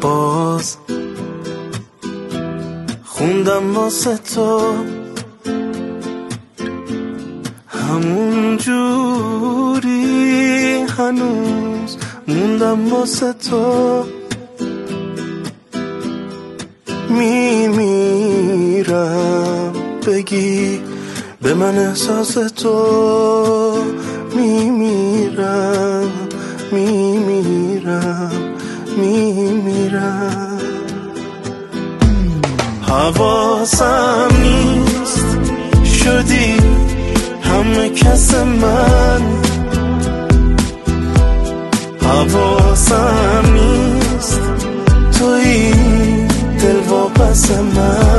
باز خوندم واسه تو همون جوری هنوز موندم واسه تو. میمیرم بگی به من احساس تو. میمیرم میمیرم. میمیرم. حواسم نیست. شدی همه کس من. حواسم نیست. توی دل واپس من.